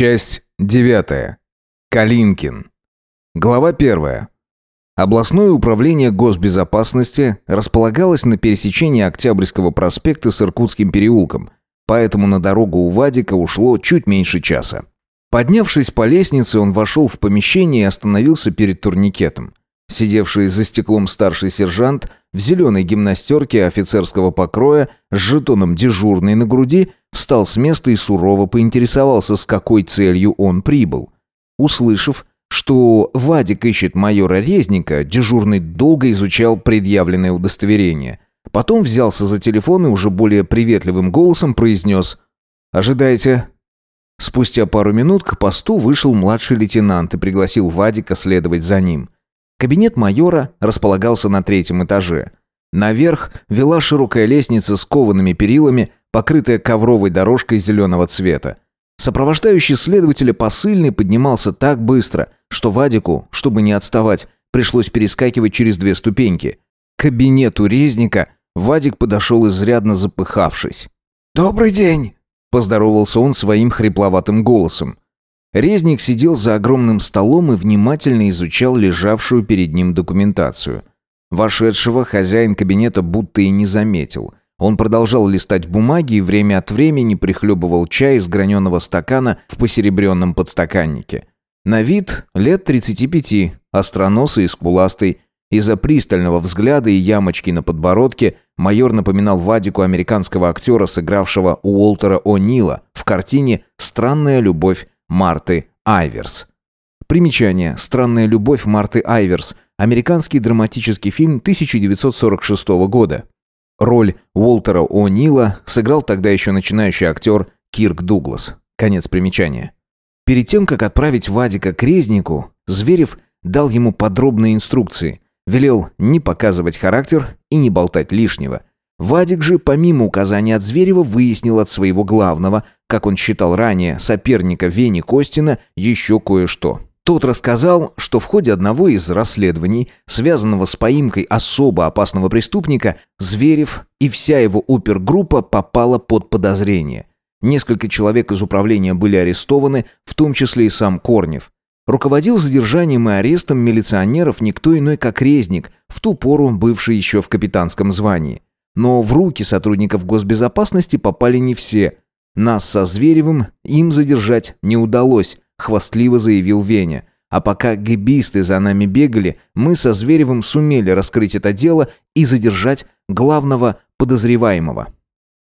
Часть девятая. Калинкин. Глава первая. Областное управление госбезопасности располагалось на пересечении Октябрьского проспекта с Иркутским переулком, поэтому на дорогу у Вадика ушло чуть меньше часа. Поднявшись по лестнице, он вошел в помещение и остановился перед турникетом. Сидевший за стеклом старший сержант в зеленой гимнастерке офицерского покроя с жетоном дежурный на груди встал с места и сурово поинтересовался, с какой целью он прибыл. Услышав, что Вадик ищет майора Резника, дежурный долго изучал предъявленное удостоверение. Потом взялся за телефон и уже более приветливым голосом произнес «Ожидайте». Спустя пару минут к посту вышел младший лейтенант и пригласил Вадика следовать за ним. Кабинет майора располагался на третьем этаже. Наверх вела широкая лестница с коваными перилами, покрытая ковровой дорожкой зеленого цвета. Сопровождающий следователя посыльный поднимался так быстро, что Вадику, чтобы не отставать, пришлось перескакивать через две ступеньки. К кабинету резника Вадик подошел изрядно запыхавшись. «Добрый день!» – поздоровался он своим хрипловатым голосом. Резник сидел за огромным столом и внимательно изучал лежавшую перед ним документацию. Вошедшего хозяин кабинета будто и не заметил. Он продолжал листать бумаги и время от времени прихлебывал чай из граненого стакана в посеребренном подстаканнике. На вид лет 35, остроносый и скуластый. Из-за пристального взгляда и ямочки на подбородке майор напоминал Вадику американского актера, сыгравшего Уолтера О'Нила в картине «Странная любовь Марты Айверс. Примечание. Странная любовь Марты Айверс. Американский драматический фильм 1946 года. Роль Уолтера О'Нила сыграл тогда еще начинающий актер Кирк Дуглас. Конец примечания. Перед тем, как отправить Вадика к резнику, Зверев дал ему подробные инструкции. Велел не показывать характер и не болтать лишнего – Вадик же, помимо указаний от Зверева, выяснил от своего главного, как он считал ранее, соперника Вени Костина, еще кое-что. Тот рассказал, что в ходе одного из расследований, связанного с поимкой особо опасного преступника, Зверев и вся его опергруппа попала под подозрение. Несколько человек из управления были арестованы, в том числе и сам Корнев. Руководил задержанием и арестом милиционеров никто иной, как Резник, в ту пору бывший еще в капитанском звании. Но в руки сотрудников госбезопасности попали не все. Нас со Зверевым им задержать не удалось, хвастливо заявил Веня. А пока гибисты за нами бегали, мы со Зверевым сумели раскрыть это дело и задержать главного подозреваемого.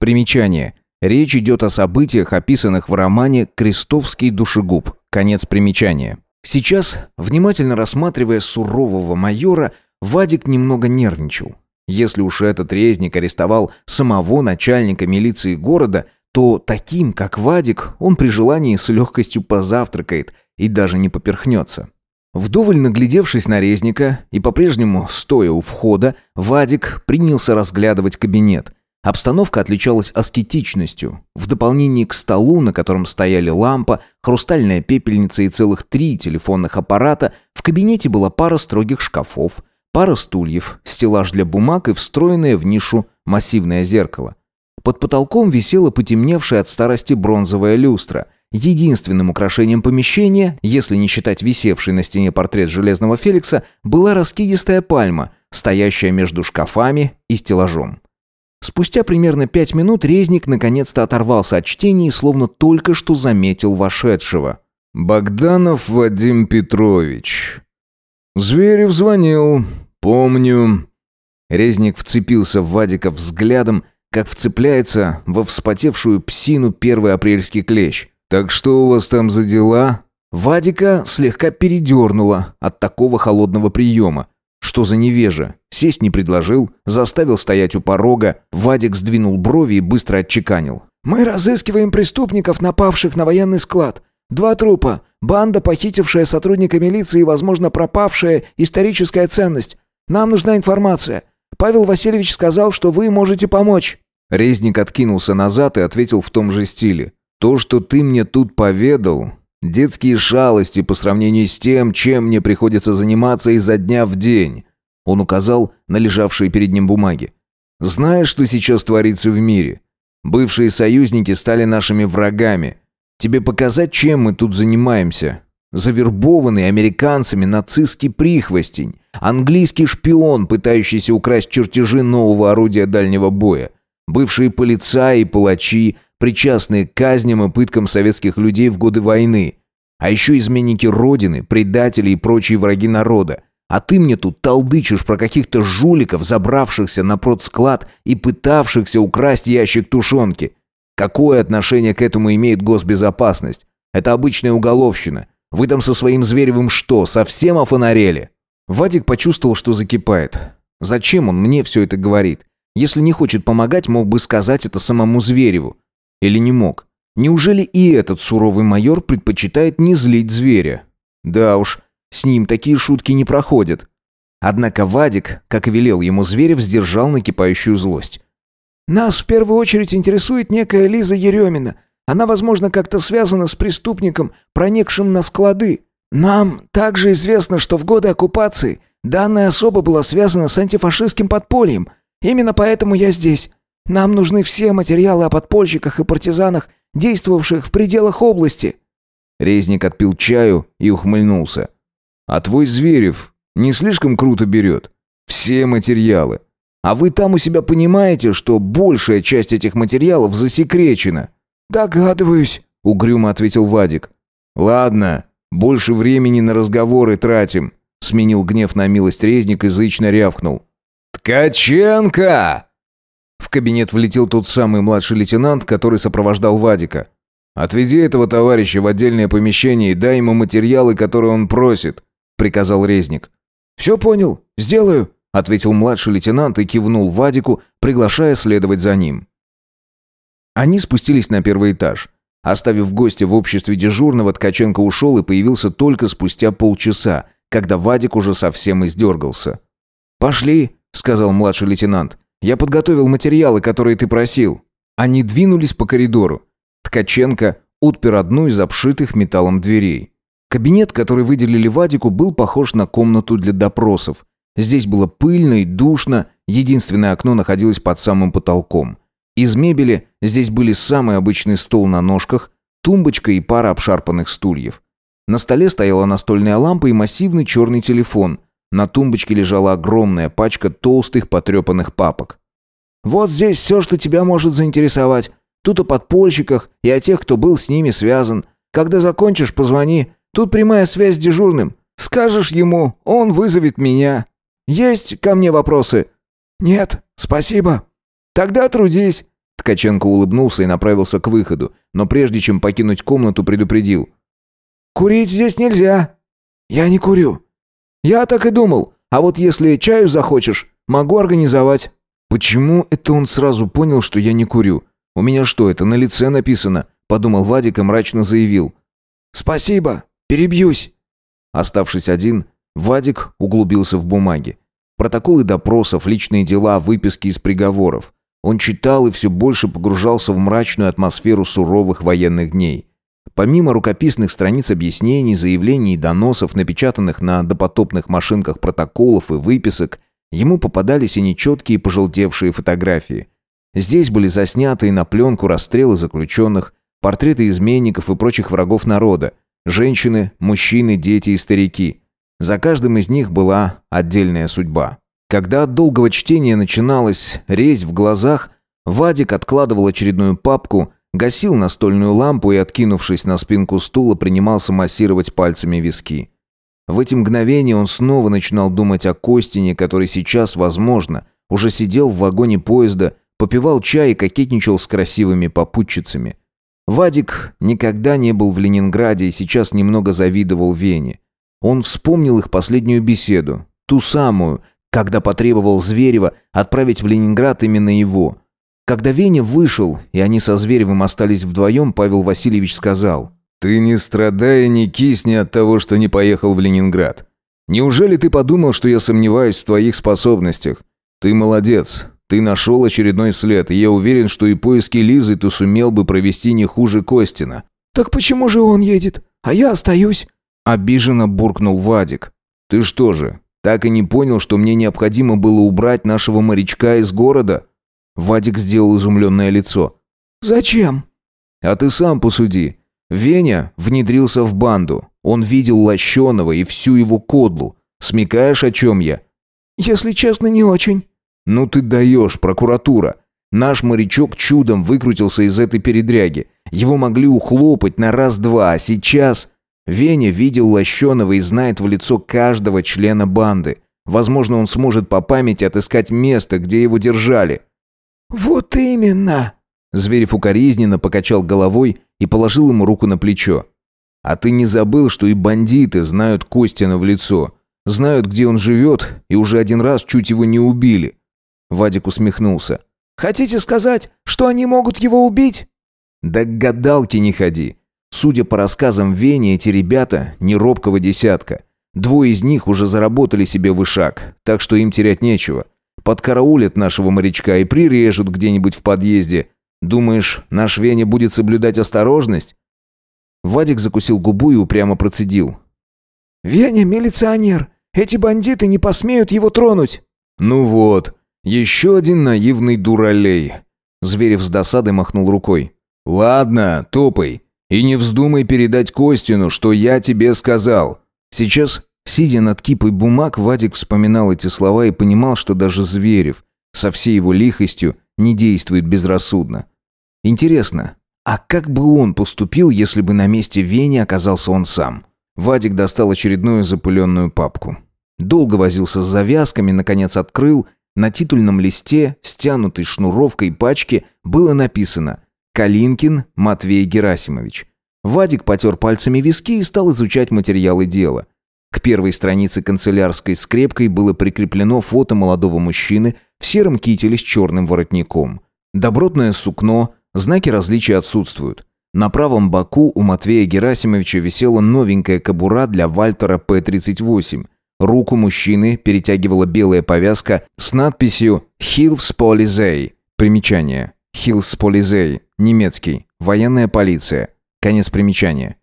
Примечание. Речь идет о событиях, описанных в романе «Крестовский душегуб». Конец примечания. Сейчас, внимательно рассматривая сурового майора, Вадик немного нервничал. Если уж этот резник арестовал самого начальника милиции города, то таким, как Вадик, он при желании с легкостью позавтракает и даже не поперхнется. Вдоволь наглядевшись на резника и по-прежнему стоя у входа, Вадик принялся разглядывать кабинет. Обстановка отличалась аскетичностью. В дополнение к столу, на котором стояли лампа, хрустальная пепельница и целых три телефонных аппарата, в кабинете была пара строгих шкафов, Пара стульев, стеллаж для бумаг и встроенное в нишу массивное зеркало. Под потолком висела потемневшая от старости бронзовая люстра. Единственным украшением помещения, если не считать висевший на стене портрет Железного Феликса, была раскидистая пальма, стоящая между шкафами и стеллажом. Спустя примерно пять минут резник наконец-то оторвался от чтения и словно только что заметил вошедшего. «Богданов Вадим Петрович», «Зверев звонил. Помню». Резник вцепился в Вадика взглядом, как вцепляется во вспотевшую псину первый апрельский клещ. «Так что у вас там за дела?» Вадика слегка передернуло от такого холодного приема. Что за невежа? Сесть не предложил, заставил стоять у порога. Вадик сдвинул брови и быстро отчеканил. «Мы разыскиваем преступников, напавших на военный склад. Два трупа. Банда, похитившая сотрудника милиции и, возможно, пропавшая историческая ценность. Нам нужна информация. Павел Васильевич сказал, что вы можете помочь». Резник откинулся назад и ответил в том же стиле. «То, что ты мне тут поведал, детские шалости по сравнению с тем, чем мне приходится заниматься изо дня в день». Он указал на лежавшие перед ним бумаги. «Знаешь, что сейчас творится в мире? Бывшие союзники стали нашими врагами. Тебе показать, чем мы тут занимаемся? Завербованный американцами нацистский прихвостень, английский шпион, пытающийся украсть чертежи нового орудия дальнего боя, бывшие полицаи и палачи, причастные к казням и пыткам советских людей в годы войны, а еще изменники Родины, предатели и прочие враги народа. А ты мне тут толдычишь про каких-то жуликов, забравшихся на продсклад и пытавшихся украсть ящик тушенки. Какое отношение к этому имеет госбезопасность? Это обычная уголовщина. Вы там со своим Зверевым что, совсем офонарели?» Вадик почувствовал, что закипает. Зачем он мне все это говорит? Если не хочет помогать, мог бы сказать это самому Звереву. Или не мог? Неужели и этот суровый майор предпочитает не злить зверя? Да уж, с ним такие шутки не проходят. Однако Вадик, как и велел ему Зверев, сдержал накипающую злость. «Нас в первую очередь интересует некая Лиза Еремина. Она, возможно, как-то связана с преступником, проникшим на склады. Нам также известно, что в годы оккупации данная особа была связана с антифашистским подпольем. Именно поэтому я здесь. Нам нужны все материалы о подпольщиках и партизанах, действовавших в пределах области». Резник отпил чаю и ухмыльнулся. «А твой Зверев не слишком круто берет? Все материалы. А вы там у себя понимаете, что большая часть этих материалов засекречена?» «Догадываюсь», — угрюмо ответил Вадик. «Ладно, больше времени на разговоры тратим», — сменил гнев на милость резник и зычно рявкнул. «Ткаченко!» В кабинет влетел тот самый младший лейтенант, который сопровождал Вадика. «Отведи этого товарища в отдельное помещение и дай ему материалы, которые он просит», — приказал резник. «Все понял, сделаю», — ответил младший лейтенант и кивнул Вадику, приглашая следовать за ним. Они спустились на первый этаж. Оставив гостя в обществе дежурного, Ткаченко ушел и появился только спустя полчаса, когда Вадик уже совсем издергался. «Пошли», — сказал младший лейтенант. Я подготовил материалы, которые ты просил». Они двинулись по коридору. Ткаченко отпер одну из обшитых металлом дверей. Кабинет, который выделили Вадику, был похож на комнату для допросов. Здесь было пыльно и душно, единственное окно находилось под самым потолком. Из мебели здесь были самый обычный стол на ножках, тумбочка и пара обшарпанных стульев. На столе стояла настольная лампа и массивный черный телефон, на тумбочке лежала огромная пачка толстых потрепанных папок. «Вот здесь все, что тебя может заинтересовать. Тут о подпольщиках и о тех, кто был с ними связан. Когда закончишь, позвони. Тут прямая связь с дежурным. Скажешь ему, он вызовет меня. Есть ко мне вопросы?» «Нет, спасибо». «Тогда трудись». Ткаченко улыбнулся и направился к выходу, но прежде чем покинуть комнату, предупредил. «Курить здесь нельзя». «Я не курю». «Я так и думал. А вот если чаю захочешь, могу организовать». «Почему это он сразу понял, что я не курю? У меня что, это на лице написано?» Подумал Вадик и мрачно заявил. «Спасибо, перебьюсь». Оставшись один, Вадик углубился в бумаги. Протоколы допросов, личные дела, выписки из приговоров. Он читал и все больше погружался в мрачную атмосферу суровых военных дней. Помимо рукописных страниц объяснений, заявлений и доносов, напечатанных на допотопных машинках протоколов и выписок, ему попадались и нечеткие пожелтевшие фотографии. Здесь были засняты на пленку расстрелы заключенных, портреты изменников и прочих врагов народа, женщины, мужчины, дети и старики. За каждым из них была отдельная судьба. Когда от долгого чтения начиналась резь в глазах, Вадик откладывал очередную папку – Гасил настольную лампу и, откинувшись на спинку стула, принимался массировать пальцами виски. В эти мгновения он снова начинал думать о Костине, который сейчас, возможно, уже сидел в вагоне поезда, попивал чай и кокетничал с красивыми попутчицами. Вадик никогда не был в Ленинграде и сейчас немного завидовал Вене. Он вспомнил их последнюю беседу, ту самую, когда потребовал Зверева отправить в Ленинград именно его – когда Веня вышел, и они со Зверевым остались вдвоем, Павел Васильевич сказал, «Ты не страдай и не кисни от того, что не поехал в Ленинград. Неужели ты подумал, что я сомневаюсь в твоих способностях? Ты молодец, ты нашел очередной след, и я уверен, что и поиски Лизы ты сумел бы провести не хуже Костина». «Так почему же он едет, а я остаюсь?» Обиженно буркнул Вадик. «Ты что же, так и не понял, что мне необходимо было убрать нашего морячка из города?» Вадик сделал изумленное лицо. «Зачем?» «А ты сам посуди. Веня внедрился в банду. Он видел Лощеного и всю его кодлу. Смекаешь, о чем я? «Если честно, не очень». «Ну ты даешь, прокуратура. Наш морячок чудом выкрутился из этой передряги. Его могли ухлопать на раз-два, а сейчас...» Веня видел Лощеного и знает в лицо каждого члена банды. Возможно, он сможет по памяти отыскать место, где его держали. «Вот именно!» Зверев укоризненно покачал головой и положил ему руку на плечо. «А ты не забыл, что и бандиты знают Костина в лицо, знают, где он живет, и уже один раз чуть его не убили?» Вадик усмехнулся. «Хотите сказать, что они могут его убить?» «Да к гадалке не ходи. Судя по рассказам Вени, эти ребята не робкого десятка. Двое из них уже заработали себе вышаг, так что им терять нечего. Подкараулят нашего морячка и прирежут где-нибудь в подъезде, Думаешь, наш Веня будет соблюдать осторожность?» Вадик закусил губу и упрямо процедил. «Веня милиционер. Эти бандиты не посмеют его тронуть». «Ну вот, еще один наивный дуралей». Зверев с досадой махнул рукой. «Ладно, топай. И не вздумай передать Костину, что я тебе сказал». Сейчас, сидя над кипой бумаг, Вадик вспоминал эти слова и понимал, что даже Зверев со всей его лихостью не действует безрассудно. Интересно, а как бы он поступил, если бы на месте Вени оказался он сам? Вадик достал очередную запыленную папку. Долго возился с завязками, наконец открыл. На титульном листе, стянутой шнуровкой пачки, было написано «Калинкин Матвей Герасимович». Вадик потер пальцами виски и стал изучать материалы дела. К первой странице канцелярской скрепкой было прикреплено фото молодого мужчины в сером кителе с черным воротником. Добротное сукно, знаки различия отсутствуют. На правом боку у Матвея Герасимовича висела новенькая кобура для Вальтера П-38. Руку мужчины перетягивала белая повязка с надписью «Хилвсполизей». Примечание. «Хилвсполизей». Немецкий. Военная полиция. Конец примечания.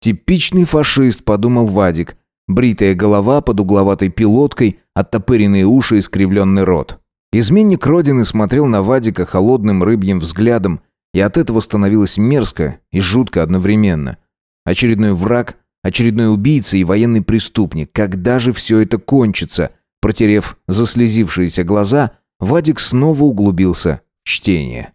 «Типичный фашист», — подумал Вадик. Бритая голова под угловатой пилоткой, оттопыренные уши, искривленный рот. Изменник Родины смотрел на Вадика холодным рыбьим взглядом, и от этого становилось мерзко и жутко одновременно. Очередной враг, очередной убийца и военный преступник. Когда же все это кончится? Протерев заслезившиеся глаза, Вадик снова углубился в чтение.